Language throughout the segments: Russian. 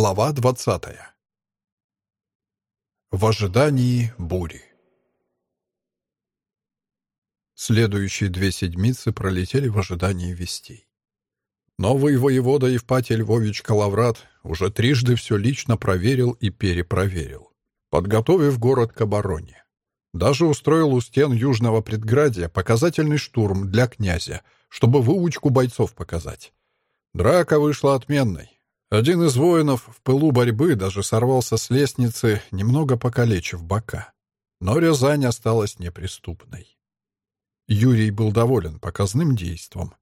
Глава двадцатая. В ожидании бури. Следующие две седмицы пролетели в ожидании вестей. Новый воевода Евпатий Львович Калаврат уже трижды все лично проверил и перепроверил, подготовив город к обороне. Даже устроил у стен южного предградия показательный штурм для князя, чтобы выучку бойцов показать. Драка вышла отменной. Один из воинов в пылу борьбы даже сорвался с лестницы, немного покалечив бока. Но Рязань осталась неприступной. Юрий был доволен показным действом.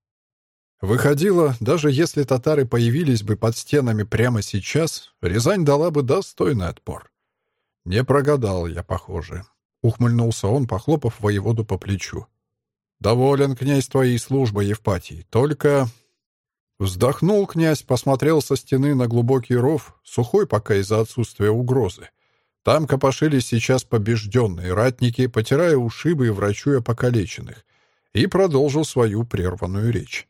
Выходило, даже если татары появились бы под стенами прямо сейчас, Рязань дала бы достойный отпор. Не прогадал я, похоже. Ухмыльнулся он, похлопав воеводу по плечу. «Доволен, князь, твоей службой, Евпатий. Только Вздохнул князь, посмотрел со стены на глубокий ров, сухой пока из-за отсутствия угрозы. Там копошились сейчас побежденные ратники, потирая ушибы и врачуя покалеченных, и продолжил свою прерванную речь.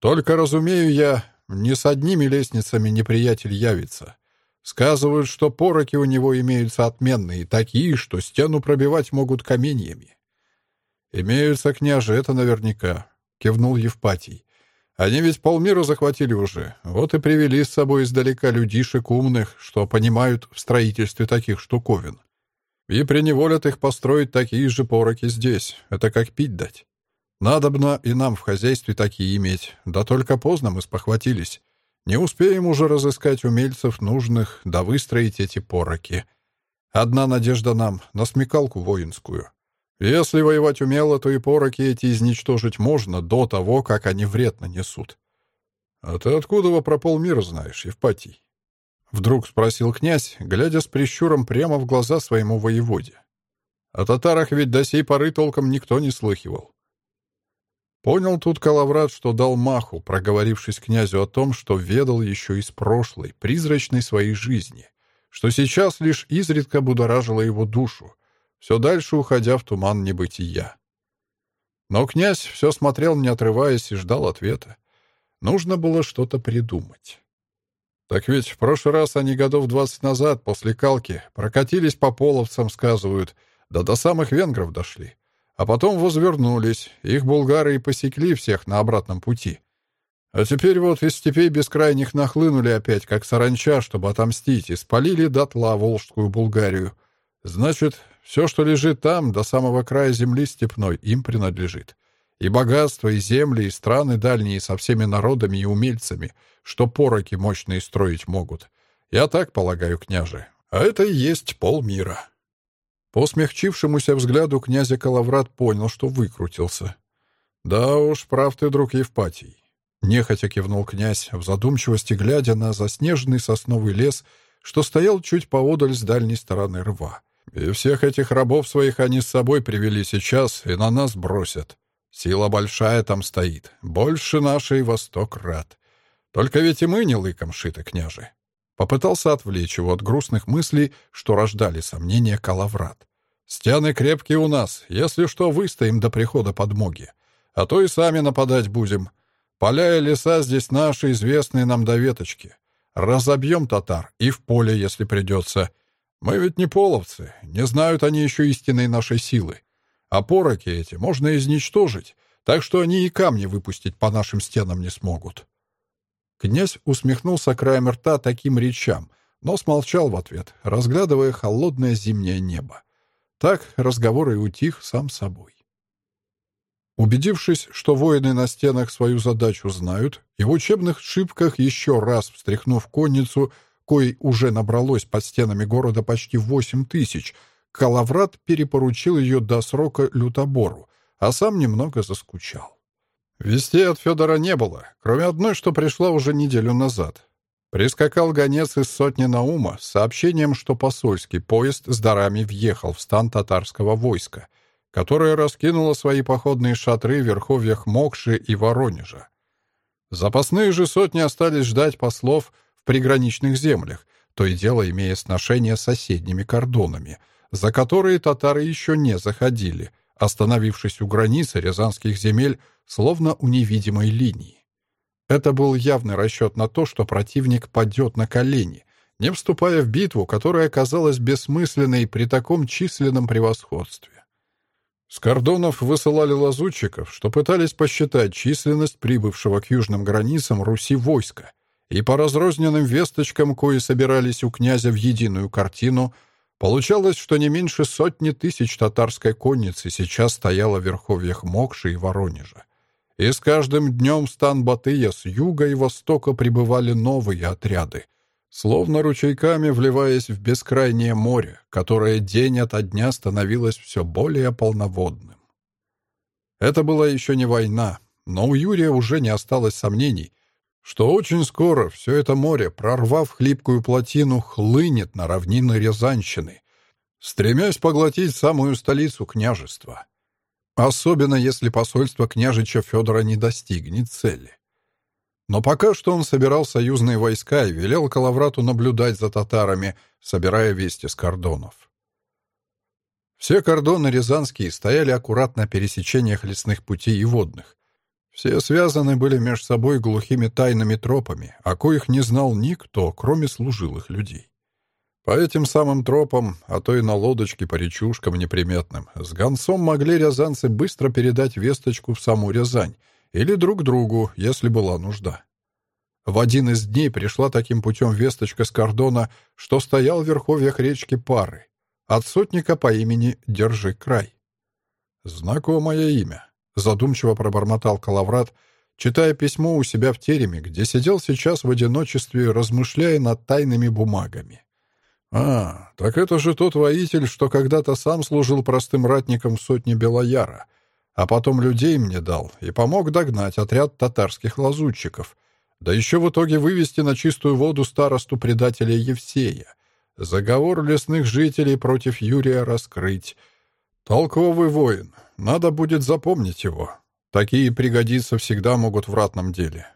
«Только, разумею я, ни с одними лестницами неприятель явится. Сказывают, что пороки у него имеются отменные, такие, что стену пробивать могут каменьями». «Имеются, княже, это наверняка», — кивнул Евпатий. Они ведь полмира захватили уже, вот и привели с собой издалека людишек умных, что понимают в строительстве таких штуковин. И приневолят их построить такие же пороки здесь. Это как пить дать. Надобно и нам в хозяйстве такие иметь. Да только поздно мы спохватились. Не успеем уже разыскать умельцев нужных, да выстроить эти пороки. Одна надежда нам — на смекалку воинскую. Если воевать умело, то и пороки эти изничтожить можно до того, как они вред нанесут. — А ты откуда во про полмира знаешь, Евпатий? Вдруг спросил князь, глядя с прищуром прямо в глаза своему воеводе. О татарах ведь до сей поры толком никто не слыхивал. Понял тут Калаврат, что дал маху, проговорившись князю о том, что ведал еще из прошлой, призрачной своей жизни, что сейчас лишь изредка будоражило его душу, все дальше уходя в туман небытия. Но князь все смотрел, не отрываясь, и ждал ответа. Нужно было что-то придумать. Так ведь в прошлый раз они годов двадцать назад, после Калки, прокатились по половцам, сказывают, да до самых венгров дошли. А потом возвернулись, их булгары и посекли всех на обратном пути. А теперь вот из степей бескрайних нахлынули опять, как саранча, чтобы отомстить, и спалили дотла Волжскую Булгарию. Значит, все, что лежит там, до самого края земли степной, им принадлежит. И богатство, и земли, и страны дальние со всеми народами и умельцами, что пороки мощные строить могут. Я так полагаю, княже. А это и есть полмира». По смягчившемуся взгляду князя Калаврат понял, что выкрутился. «Да уж, прав ты, друг Евпатий». Нехотя кивнул князь, в задумчивости глядя на заснеженный сосновый лес, что стоял чуть поодаль с дальней стороны рва. И всех этих рабов своих они с собой привели сейчас и на нас бросят. Сила большая там стоит, больше нашей восток рад. Только ведь и мы не лыком шиты, княже. Попытался отвлечь его от грустных мыслей, что рождали сомнения Калаврат. Стены крепкие у нас, если что, выстоим до прихода подмоги. А то и сами нападать будем. Поля и леса здесь наши, известные нам до веточки. Разобьем татар и в поле, если придется — мы ведь не половцы, не знают они еще истинной нашей силы. А пороки эти можно изничтожить, так что они и камни выпустить по нашим стенам не смогут». Князь усмехнулся краем рта таким речам, но смолчал в ответ, разглядывая холодное зимнее небо. Так разговор и утих сам собой. Убедившись, что воины на стенах свою задачу знают, и в учебных шибках еще раз встряхнув конницу, коей уже набралось под стенами города почти восемь тысяч, Калаврат перепоручил ее до срока лютобору, а сам немного заскучал. Вести от Федора не было, кроме одной, что пришла уже неделю назад. Прискакал гонец из сотни Наума с сообщением, что посольский поезд с дарами въехал в стан татарского войска, которое раскинуло свои походные шатры в верховьях Мокши и Воронежа. Запасные же сотни остались ждать послов приграничных землях, то и дело имея сношения с соседними кордонами, за которые татары еще не заходили, остановившись у границы рязанских земель, словно у невидимой линии. Это был явный расчет на то, что противник падет на колени, не вступая в битву, которая оказалась бессмысленной при таком численном превосходстве. С кордонов высылали лазутчиков, что пытались посчитать численность прибывшего к южным границам Руси войска, и по разрозненным весточкам, кои собирались у князя в единую картину, получалось, что не меньше сотни тысяч татарской конницы сейчас стояло в верховьях Мокши и Воронежа. И с каждым днем в стан Батыя с юга и востока прибывали новые отряды, словно ручейками вливаясь в бескрайнее море, которое день ото дня становилось все более полноводным. Это была еще не война, но у Юрия уже не осталось сомнений, что очень скоро все это море, прорвав хлипкую плотину, хлынет на равнины Рязанщины, стремясь поглотить самую столицу княжества. Особенно если посольство княжича Федора не достигнет цели. Но пока что он собирал союзные войска и велел Калаврату наблюдать за татарами, собирая вести с кордонов. Все кордоны рязанские стояли аккуратно на пересечениях лесных путей и водных. Все связаны были между собой глухими тайными тропами, о коих не знал никто, кроме служилых людей. По этим самым тропам, а то и на лодочке по речушкам неприметным, с гонцом могли рязанцы быстро передать весточку в саму Рязань — или друг другу, если была нужда. В один из дней пришла таким путем весточка с кордона, что стоял в верховьях речки Пары, от сотника по имени Держи край. «Знакомое имя», — задумчиво пробормотал Калаврат, читая письмо у себя в тереме, где сидел сейчас в одиночестве, размышляя над тайными бумагами. «А, так это же тот воитель, что когда-то сам служил простым ратником в сотне Белояра, а потом людей мне дал и помог догнать отряд татарских лазутчиков, да еще в итоге вывести на чистую воду старосту предателя Евсея, заговор лесных жителей против Юрия раскрыть. Толковый воин, надо будет запомнить его. Такие пригодиться всегда могут в ратном деле.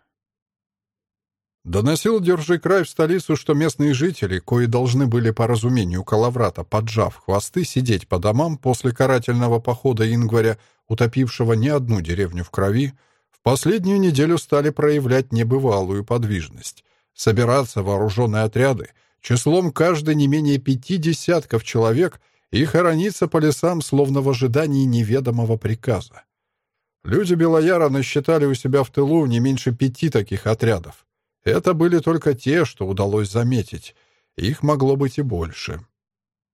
Доносил Держи край в столицу, что местные жители, кои должны были по разумению Калаврата, поджав хвосты, сидеть по домам после карательного похода Ингваря, утопившего не одну деревню в крови, в последнюю неделю стали проявлять небывалую подвижность, собираться вооруженные отряды, числом каждый не менее пяти десятков человек и хорониться по лесам, словно в ожидании неведомого приказа. Люди Белояра насчитали у себя в тылу не меньше пяти таких отрядов, это были только те, что удалось заметить. Их могло быть и больше.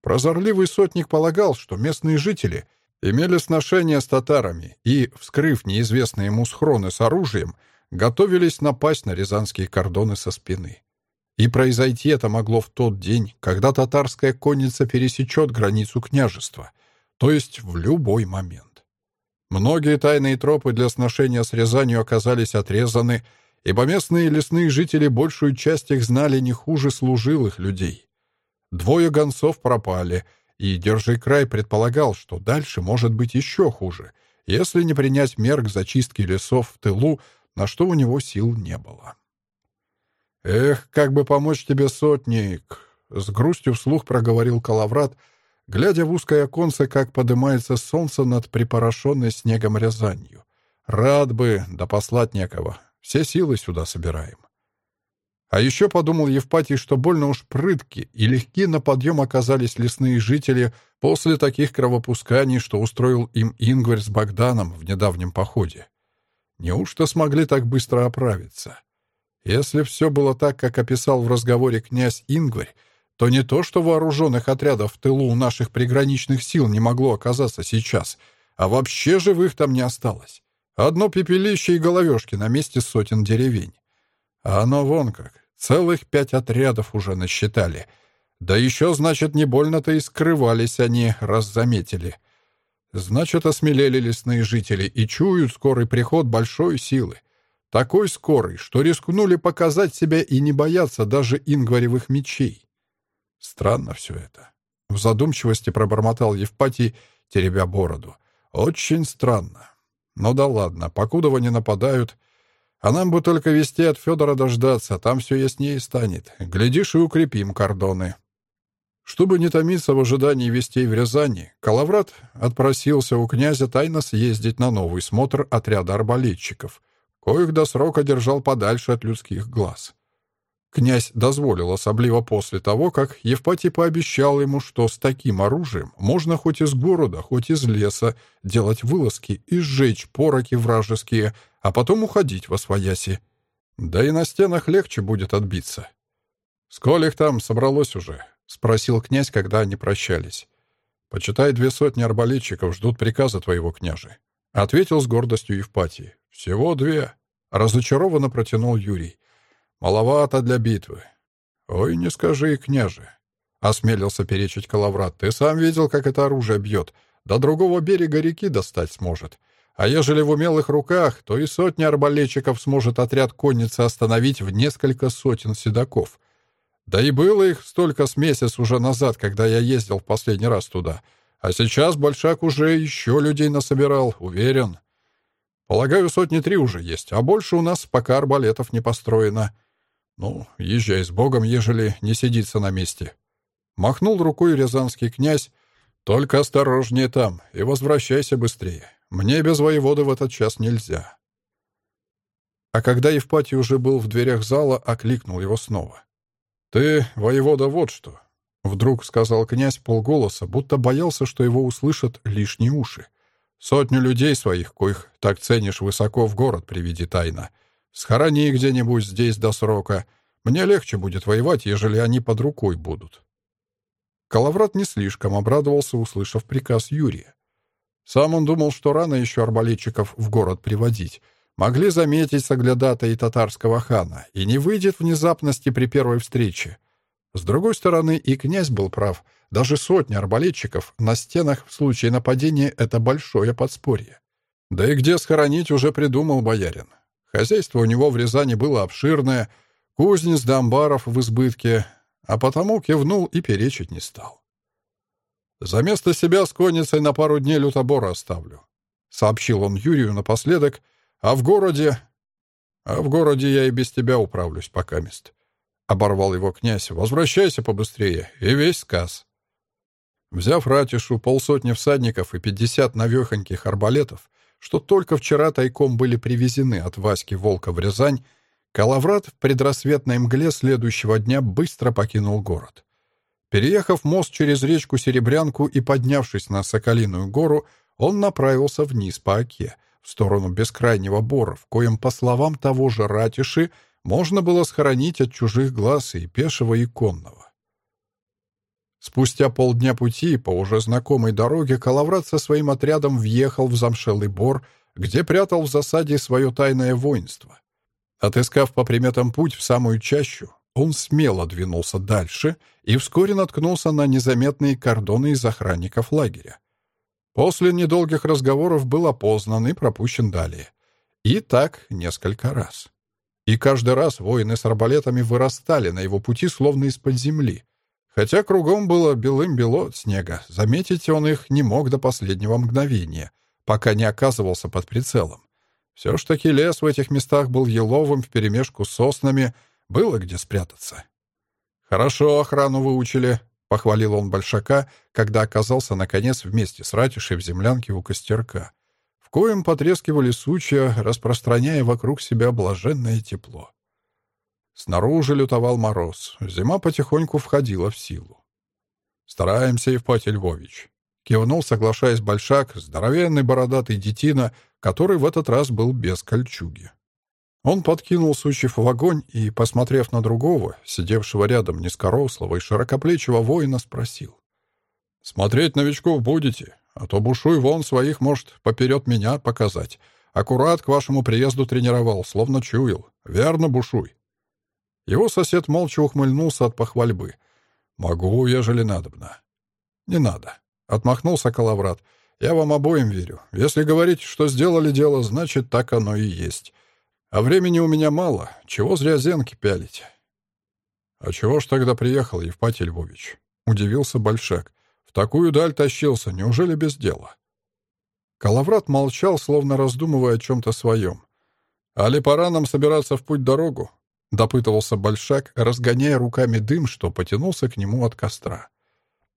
Прозорливый сотник полагал, что местные жители имели сношение с татарами и, вскрыв неизвестные ему схроны с оружием, готовились напасть на рязанские кордоны со спины. И произойти это могло в тот день, когда татарская конница пересечет границу княжества, то есть в любой момент. Многие тайные тропы для сношения с Рязанью оказались отрезаны, ибо местные лесные жители большую часть их знали не хуже служилых людей. Двое гонцов пропали, и Держи край предполагал, что дальше может быть еще хуже, если не принять мер к зачистке лесов в тылу, на что у него сил не было. «Эх, как бы помочь тебе, сотник!» — с грустью вслух проговорил Калаврат, глядя в узкое оконце, как поднимается солнце над припорошенной снегом Рязанью. «Рад бы, да послать некого. Все силы сюда собираем. А еще подумал Евпатий, что больно уж прытки и легки на подъем оказались лесные жители после таких кровопусканий, что устроил им Ингварь с Богданом в недавнем походе. Неужто смогли так быстро оправиться? Если все было так, как описал в разговоре князь Ингварь, то не то, что вооруженных отрядов в тылу у наших приграничных сил не могло оказаться сейчас, а вообще живых там не осталось. Одно пепелище и головешки на месте сотен деревень. А оно вон как. Целых пять отрядов уже насчитали. Да еще, значит, не больно-то и скрывались они, раз заметили. Значит, осмелели лесные жители и чуют скорый приход большой силы. Такой скорый, что рискнули показать себя и не бояться даже ингваревых мечей. Странно все это. В задумчивости пробормотал Евпатий, теребя бороду. Очень странно. Ну да ладно, покуда не нападают. А нам бы только вести от Федора дождаться, там все яснее станет. Глядишь, и укрепим кордоны. Чтобы не томиться в ожидании вестей в Рязани, Калаврат отпросился у князя тайно съездить на новый смотр отряда арбалетчиков, коих до срока держал подальше от людских глаз. Князь дозволил особливо после того, как Евпатий пообещал ему, что с таким оружием можно хоть из города, хоть из леса делать вылазки и сжечь пороки вражеские, а потом уходить во свояси. Да и на стенах легче будет отбиться. «Сколь их там собралось уже?» — спросил князь, когда они прощались. «Почитай, две сотни арбалетчиков ждут приказа твоего княжи», — ответил с гордостью Евпатий. «Всего две», — разочарованно протянул Юрий. Маловато для битвы. Ой, не скажи, княже. Осмелился перечить Калаврат. Ты сам видел, как это оружие бьет. До другого берега реки достать сможет. А ежели в умелых руках, то и сотни арбалетчиков сможет отряд конницы остановить в несколько сотен седаков. Да и было их столько с месяц уже назад, когда я ездил в последний раз туда. А сейчас Большак уже еще людей насобирал, уверен. Полагаю, сотни три уже есть, а больше у нас пока арбалетов не построено. «Ну, езжай с Богом, ежели не сидится на месте». Махнул рукой рязанский князь. «Только осторожнее там и возвращайся быстрее. Мне без воеводы в этот час нельзя». А когда Евпатий уже был в дверях зала, окликнул его снова. «Ты, воевода, вот что!» Вдруг сказал князь полголоса, будто боялся, что его услышат лишние уши. «Сотню людей своих, коих так ценишь высоко, в город приведи тайно. Схорони где-нибудь здесь до срока. Мне легче будет воевать, ежели они под рукой будут». Калаврат не слишком обрадовался, услышав приказ Юрия. Сам он думал, что рано еще арбалетчиков в город приводить. Могли заметить соглядата татарского хана, и не выйдет внезапности при первой встрече. С другой стороны, и князь был прав. Даже сотни арбалетчиков на стенах в случае нападения — это большое подспорье. Да и где схоронить уже придумал боярин. Хозяйство у него в Рязани было обширное, кузнец да амбаров в избытке, а потому кивнул и перечить не стал. «За место себя с конницей на пару дней лютобора оставлю», — сообщил он Юрию напоследок, «а в городе...» «А в городе я и без тебя управлюсь пока мест», — оборвал его князь. «Возвращайся побыстрее, и весь сказ». Взяв ратишу, полсотни всадников и пятьдесят навехоньких арбалетов, что только вчера тайком были привезены от Васьки Волка в Рязань, Калаврат в предрассветной мгле следующего дня быстро покинул город. Переехав мост через речку Серебрянку и поднявшись на Соколиную гору, он направился вниз по оке, в сторону бескрайнего бора, в коем, по словам того же Ратиши, можно было схоронить от чужих глаз и пешего, и конного. Спустя полдня пути по уже знакомой дороге Калаврат со своим отрядом въехал в замшелый бор, где прятал в засаде свое тайное воинство. Отыскав по приметам путь в самую чащу, он смело двинулся дальше и вскоре наткнулся на незаметные кордоны из охранников лагеря. После недолгих разговоров был опознан и пропущен далее. И так несколько раз. И каждый раз воины с арбалетами вырастали на его пути словно из-под земли — Хотя кругом было белым-бело от снега, заметить он их не мог до последнего мгновения, пока не оказывался под прицелом. Все ж таки лес в этих местах был еловым вперемешку с соснами, было где спрятаться. «Хорошо охрану выучили», — похвалил он Большака, когда оказался, наконец, вместе с Ратишей в землянке у костерка, в коем потрескивали сучья, распространяя вокруг себя блаженное тепло. Снаружи лютовал мороз. Зима потихоньку входила в силу. «Стараемся, Евпатий Львович», — кивнул, соглашаясь Большак, здоровенный бородатый детина, который в этот раз был без кольчуги. Он подкинул сучьев в огонь и, посмотрев на другого, сидевшего рядом низкорослого и широкоплечего воина, спросил. «Смотреть новичков будете? А то Бушуй вон своих может поперед меня показать. Аккурат к вашему приезду тренировал, словно чуял. Верно, Бушуй?» Его сосед молча ухмыльнулся от похвальбы. «Могу, ежели надобно». «Не надо», — отмахнулся Калаврат. «Я вам обоим верю. Если говорить, что сделали дело, значит, так оно и есть. А времени у меня мало. Чего зря зенки пялить?» «А чего ж тогда приехал, Евпатий Львович?» — удивился Большак. «В такую даль тащился. Неужели без дела?» Калаврат молчал, словно раздумывая о чем-то своем. «Али пора нам собираться в путь-дорогу?» — допытывался Большак, разгоняя руками дым, что потянулся к нему от костра.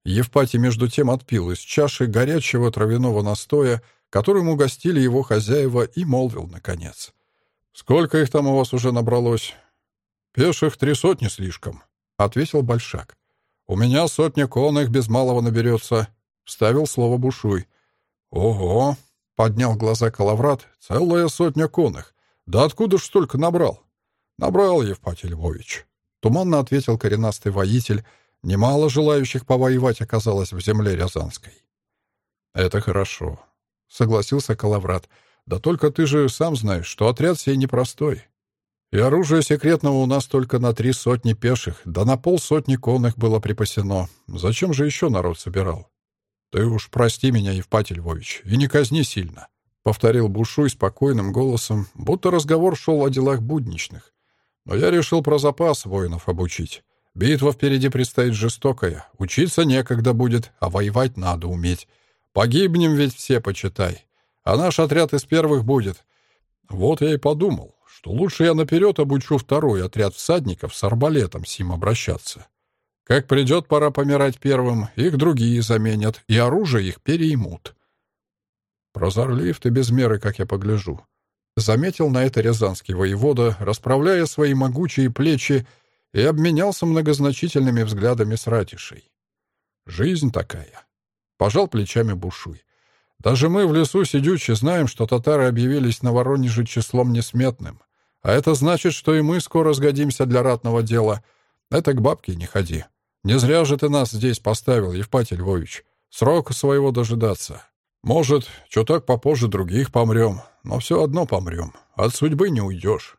Евпатий между тем отпил из чаши горячего травяного настоя, которым угостили его хозяева, и молвил, наконец. «Сколько их там у вас уже набралось?» «Пеших три сотни слишком», — ответил Большак. «У меня сотня конных без малого наберется», — вставил слово Бушуй. «Ого!» — поднял глаза Калаврат. «Целая сотня конных. Да откуда ж столько набрал?» «Набрал, Евпатий Львович», — туманно ответил коренастый воитель. «Немало желающих повоевать оказалось в земле Рязанской». «Это хорошо», — согласился Калаврат. «Да только ты же сам знаешь, что отряд сей непростой. И оружие секретного у нас только на три сотни пеших, да на полсотни конных было припасено. Зачем же еще народ собирал?» «Ты уж прости меня, Евпатий Львович, и не казни сильно», — повторил Бушуй спокойным голосом, будто разговор шел о делах будничных. «Но я решил про запас воинов обучить. Битва впереди предстоит жестокая. Учиться некогда будет, а воевать надо уметь. Погибнем ведь все, почитай. А наш отряд из первых будет. Вот я и подумал, что лучше я наперед обучу второй отряд всадников с арбалетом сим обращаться. Как придет пора помирать первым, их другие заменят, и оружие их переймут. Прозорлив ты без меры, как я погляжу. Заметил на это рязанский воевода, расправляя свои могучие плечи, и обменялся многозначительными взглядами с ратишей. Жизнь такая. Пожал плечами Бушуй. Даже мы в лесу сидючи знаем, что татары объявились на Воронеже числом несметным. А это значит, что и мы скоро сгодимся для ратного дела. Это к бабке не ходи. Не зря же ты нас здесь поставил, Евпатий Львович. Срок своего дожидаться. Может, чуток попозже других помрем, но все одно помрем. От судьбы не уйдешь.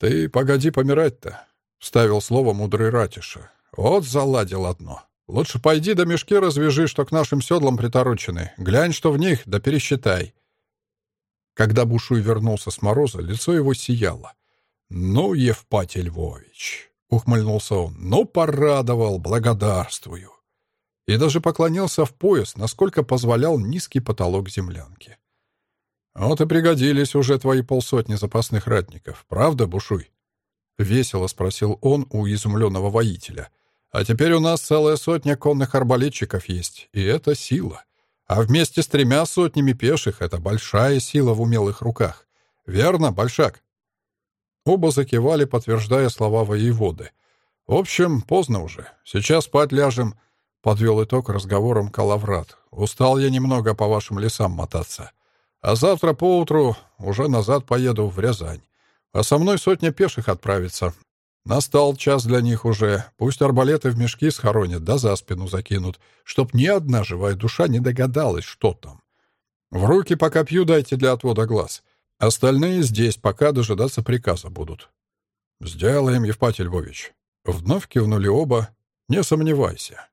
Ты погоди помирать-то, — вставил слово мудрый Ратиша. Вот заладил одно. Лучше пойди до мешки развяжи, что к нашим седлам приторочены. Глянь, что в них, да пересчитай. Когда Бушуй вернулся с мороза, лицо его сияло. «Ну, Евпатий Львович, — ухмыльнулся он. «Ну, порадовал, благодарствую!» И даже поклонился в пояс, насколько позволял низкий потолок землянки. «Вот и пригодились уже твои полсотни запасных ратников, правда, Бушуй?» — весело спросил он у изумленного воителя. «А теперь у нас целая сотня конных арбалетчиков есть, и это сила. А вместе с тремя сотнями пеших — это большая сила в умелых руках. Верно, Большак?» Оба закивали, подтверждая слова воеводы. «В общем, поздно уже. Сейчас спать ляжем», — подвел итог разговором Калаврат. «Устал я немного по вашим лесам мотаться. А завтра поутру уже назад поеду в Рязань. А со мной сотня пеших отправится. Настал час для них уже. Пусть арбалеты в мешки схоронят, да за спину закинут, чтоб ни одна живая душа не догадалась, что там. В руки пока пью дайте для отвода глаз». Остальные здесь пока дожидаться приказа будут. «Сделаем, Евпатий Львович». Вновь кивнули оба. «Не сомневайся».